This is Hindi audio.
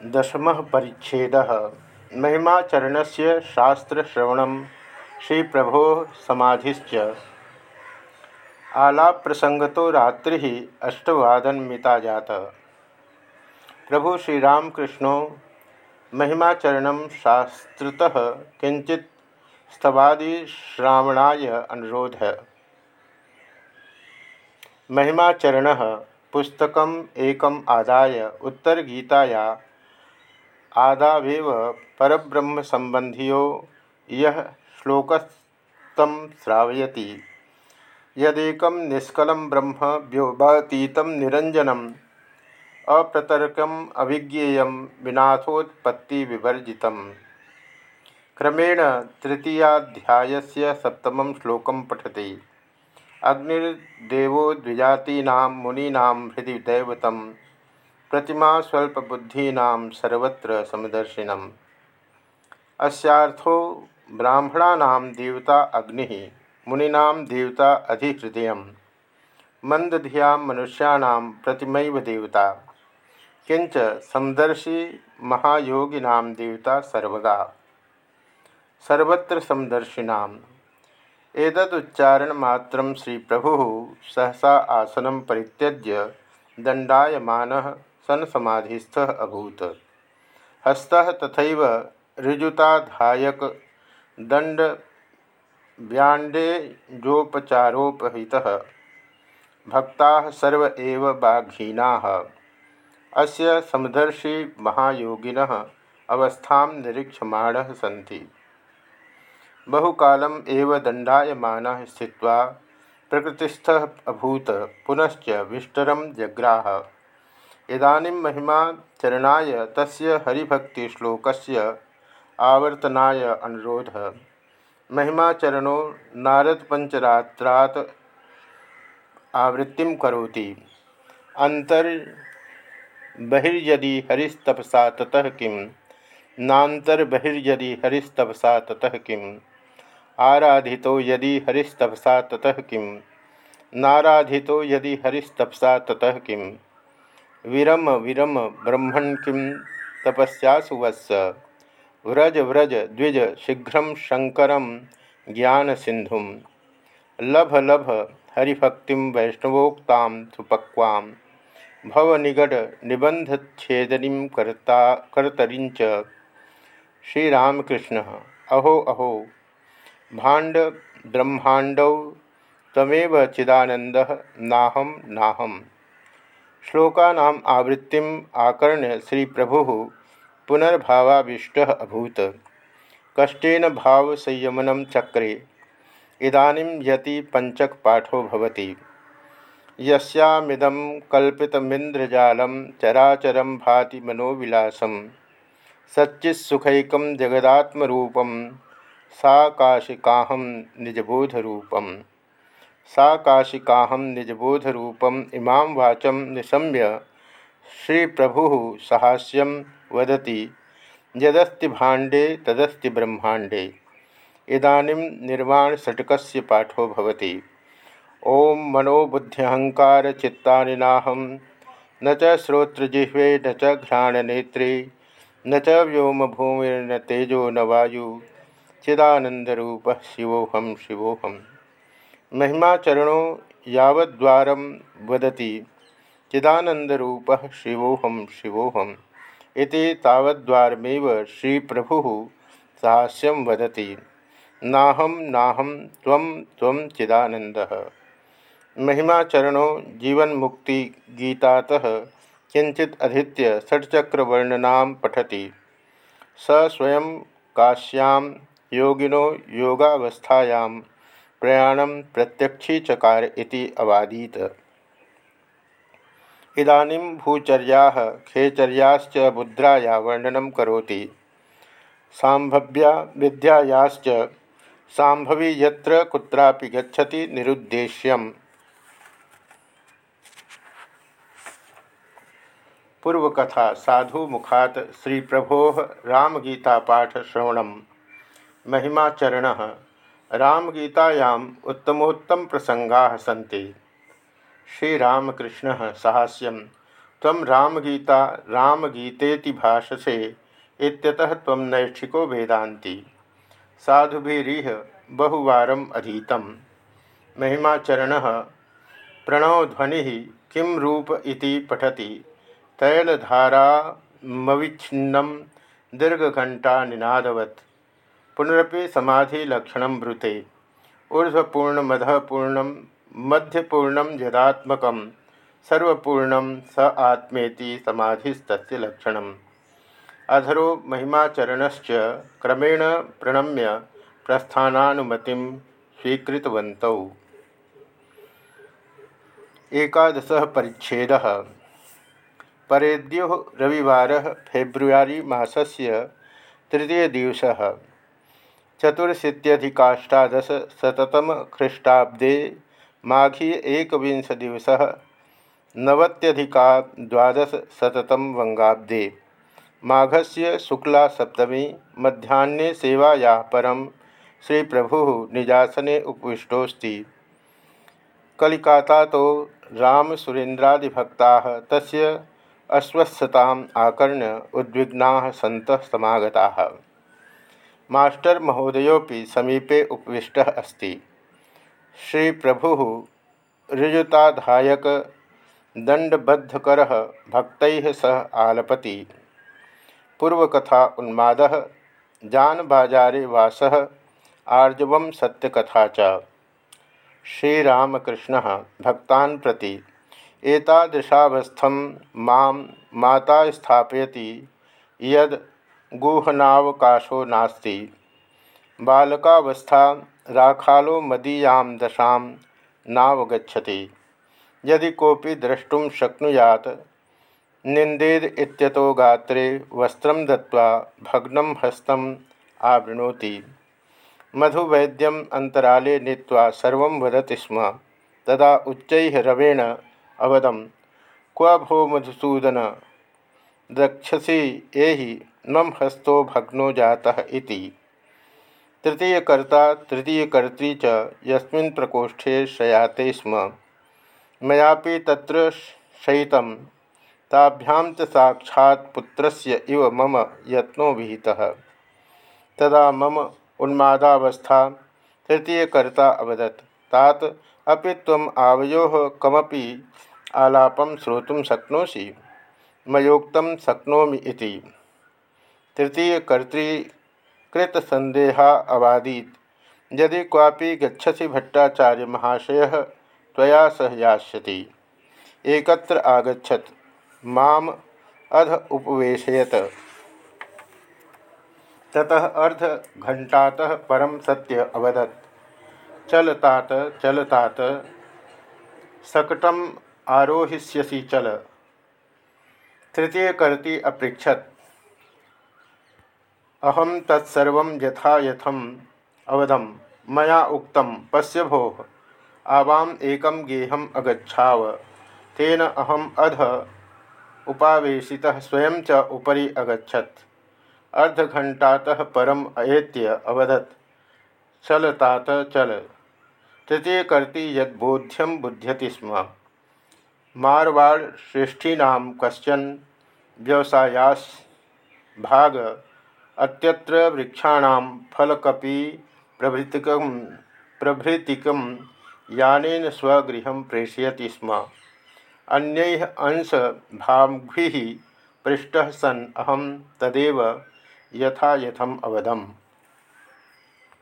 दशम परिच्छेद। महिमाचरण से शास्त्रश्रवण श्री प्रभो समाधिश्च। आलाप प्रसंग तो रात्रि अष्टवादन मिता जाता प्रभु श्रीरामकृष्णो, महिमाचरण शास्त्रतः किंचित स्तवादी श्रावणाय अनुरोध। महिमाचरण पुस्तक एकम आदाय उत्तर गीताया आदावेव परब्रह्म संबंधियों यह श्लोकस्तम श्रावयति। यदेक निष्कल ब्रह्म व्योभातीत निरंजनम अप्रतर्कम अभिज्ञेय विनाशोत्पत्ति विवर्जित क्रमेण तृतीयाध्याय से सप्तम श्लोक पठति। अग्निर्देव द्विजातीना मुनीना हृदय दैवत प्रतिमा स्वल्पबुद्धीना सर्वत्र समदर्शिनम। अस्यार्थो ब्राह्मणा देवता अग्नि, मुनीना देवता अधिहृदय मंदधिया मनुष्याण प्रतिमैव देवता। किंच समदर्शी महायोगिना देवता सर्वगा सर्वत्र समदर्शिना एतदुच्चारणमात्रं श्री प्रभु सहसा आसन परित्यज्य दंडायमान सन समाधिस्थ अभूत। हस्त तथा ऋजुताधायक दंड व्यांडेजोपचारोपहितः भक्ता सर्व बाघीना। अस्य समदर्शी महायोगिनः अवस्था निरीक्षमाण सी बहुकालम एव दंडायमान प्रकृतिस्थ अभूत। पुनश्च विष्टरम जग्राह। इदानीं महिमा चरणाय तस्य हरिभक्तिश्लोकस्य आवर्तनाय अनुरोध। महिमाचरणो नारदपंचरात्रात् आवृत्ति करोति। अंतर्बहिर्यदि हरिस्तपसा ततः किं? नान्तर्बहिर्यदि हरिस्तपसा ततः किम् आराधितो यदि हरिस्तपसा ततः किं? नाराधितो यदि हरिस्तपसा ततः किं? विरम विरम ब्रह्मण किं तपस्यासु वत्स। व्रज व्रज द्विज शीघ्र शंकर ज्ञान सिंधु लभ लभ हरिभक्ति वैष्णवोक्ता सुपक्वा। भवनिगड निबंधछेदनी कर्ता कर्तरी श्रीरामकृष्ण, अहो अहो। भाण्ड ब्रह्मांडौ तमेव चिदानंद नाहम नाहम। श्लोकानाम आवृत्तिम आकर्ण्य श्री प्रभु पुनर्भावाविष्ट अभूत। कष्टेन भाव संयमन चक्रे, इदानीं यति पंचक पाठो भवति। यस्यामिदं कल्पितमिन्द्रजालं चराचरं भाति मनोविलासं, सच्चित्सुखैकं जगदात्मरूपं सा काशिकाहम निजबोधरूपम। सा काशिकाहम निजबोधरूपम इमां वाचम निशम्य। श्री प्रभु सहास्यम वदति, यदस्ति भाण्डे, तदस्ति ब्रह्मांडे इदानीं निर्वाणषटकस्य पाठो भवति। चित्तानि नाहम न च श्रोत्रजिह्वे न च घ्राणनेत्रे, न च व्योमभूमिर्न तेजो न वायु। चिदानंदरूप शिवोहम शिवोहम महिमाचरणों यद्वार वदती चिदानंदरूप शिवोहम शिवोहम इति श्री प्रभु साहस्यम वदति। नाहम नाहम त्वं त्वं चिदानंदः महिमाचरणों जीवन मुक्ति गीतातः किंचित अधीत्य षट्चक्रवर्णना पठति। स स्वयं काश्यां योगिनो योगावस्थायां प्रयाणं प्रत्यक्षीचकार इति अवादीत। इदानीं भूचर्याः खेचर्याश्च मुद्राया वर्णनं करोति। सांभव्या विद्यायाश्च सांभवी यत्र कुत्रापि गच्छति पूर्वकथा साधु मुखात श्री प्रभो रामगीता पाठ महिमाचरण रामगीतायाम उत्तमोत्तम प्रसंगा सी श्रीरामकृष्ण साहस्यम तम रामगीता, रामगीतेति भाषसे इत्यतः तम नैष्ठिको वेदांती साधुभिरीह बहुवारम अधीतम। महिमाचरण, प्रणवध्वनि किं रूप इति पठति। तैलधारामविच्छिन्नं दीर्घघंटा निनादवत्। पुनरपि समाधिलक्षण ब्रूते ऊर्ध्वपूर्णमधपूर्ण, मध्यपूर्ण यदात्मक सर्वपूर्ण स आत्मेति समाधिस्त लक्षण अधरो महिमाचरणश्च क्रमेण प्रणम्य प्रस्थानुमति स्वीकृतवत एकादश परिच्छेद। परेद्यो रविवार फेब्रुआरी मासस्य तृतीय दिवस चतुर्शीत्यधिकाष्टादशतम ख्रीष्टाब्दे माघी एकविंश दिवस नवत्यधिका द्वादशतम वंगाब्दे। माघस्य शुक्ला सप्तमी मध्यान्हे सेवाया परम श्री प्रभु निजासने उपविष्टोस्ति कलिकाता तो राम सुरेन्द्रादिभक्ता तस्य अस्वस्थताम् आकर्ण्य उद्विग्ना सत समागता। मास्टर महोदयोपि समीपे उपविष्ट अस्ति। श्री प्रभु ऋजुताधायक दंडबद्धकर भक्त सह आलपति, पूर्वकथा उन्माद जान बाजारे वास, आर्जव सत्यकथा च। श्रीरामकृष्ण भक्तान प्रति एतादृशावस्थं माँ माता स्थापयति यद गुहनावकाशो नास्ति। बालकावस्था राखालो मदीयां दशा नावगछति यदि कोपी द्रष्टुम शक्नुयात निंदेद इत्यतो गात्रे वस्त्रं दत्वा भग्नं हस्तम् आवृणोति। मधुवैद्यम अंतराले नीत्वा सर्वं वदति स्म। तदा उच्चैः रवेण अवदम, क्व भो मधुसूदन? द्रक्षसी एहि नम हस्तो भग्नो जाता इति। तृतीयकर्ता, तृतीयकर्त्री च यस्मिन् प्रकोष्ठे शयाते स्म। मयापि तत्र शयितं। ताभ्यां च साक्षात् पुत्रस्य इव मम यत्नो विहितः। तदा मम उन्मादावस्था तृतीयकर्ता अवदत्। तात, अपि त्वम् आवयोः कमपि आलापं श्रोतुं शक्नोषि। मयोक्तं शक्नोमि इति। तृतीय कर्तृकृत संदेहा अवादीत। यदि क्वापि गच्छसि भट्टाचार्य महाशय, त्वया सह यास्यति। एकत्र आगछत माम अध उपवेशयत। ततः अर्ध घंटातः परम सत्य अवदत्। चलतात चलतात सकटम आरोहिष्यसि चल। तृतीय कर्ति अहम तत्सव यथा यथम अवधम मया उक्तम पश्य भो आवाम एकम गेहम अगछाव तेन अहम अध उपावेशितः स्वयं च उपरि अगछत अर्धघंटातः परम अयत्य अवदत्, चल तात चल। तृतीयकर्ति यद्बोध्यम बुध्यति स्म। मारवाड़ श्रेष्ठीना कशन व्यवसायास भाग अत्यत्र वृक्षाण फलकपि प्रभृतिक प्रभृतिक यानेन स्वगृह प्रेषयति स्म। अन्यैः अंश भाग्भि पृष्ठ सन् अहम तदेव यथा यथम अवदम।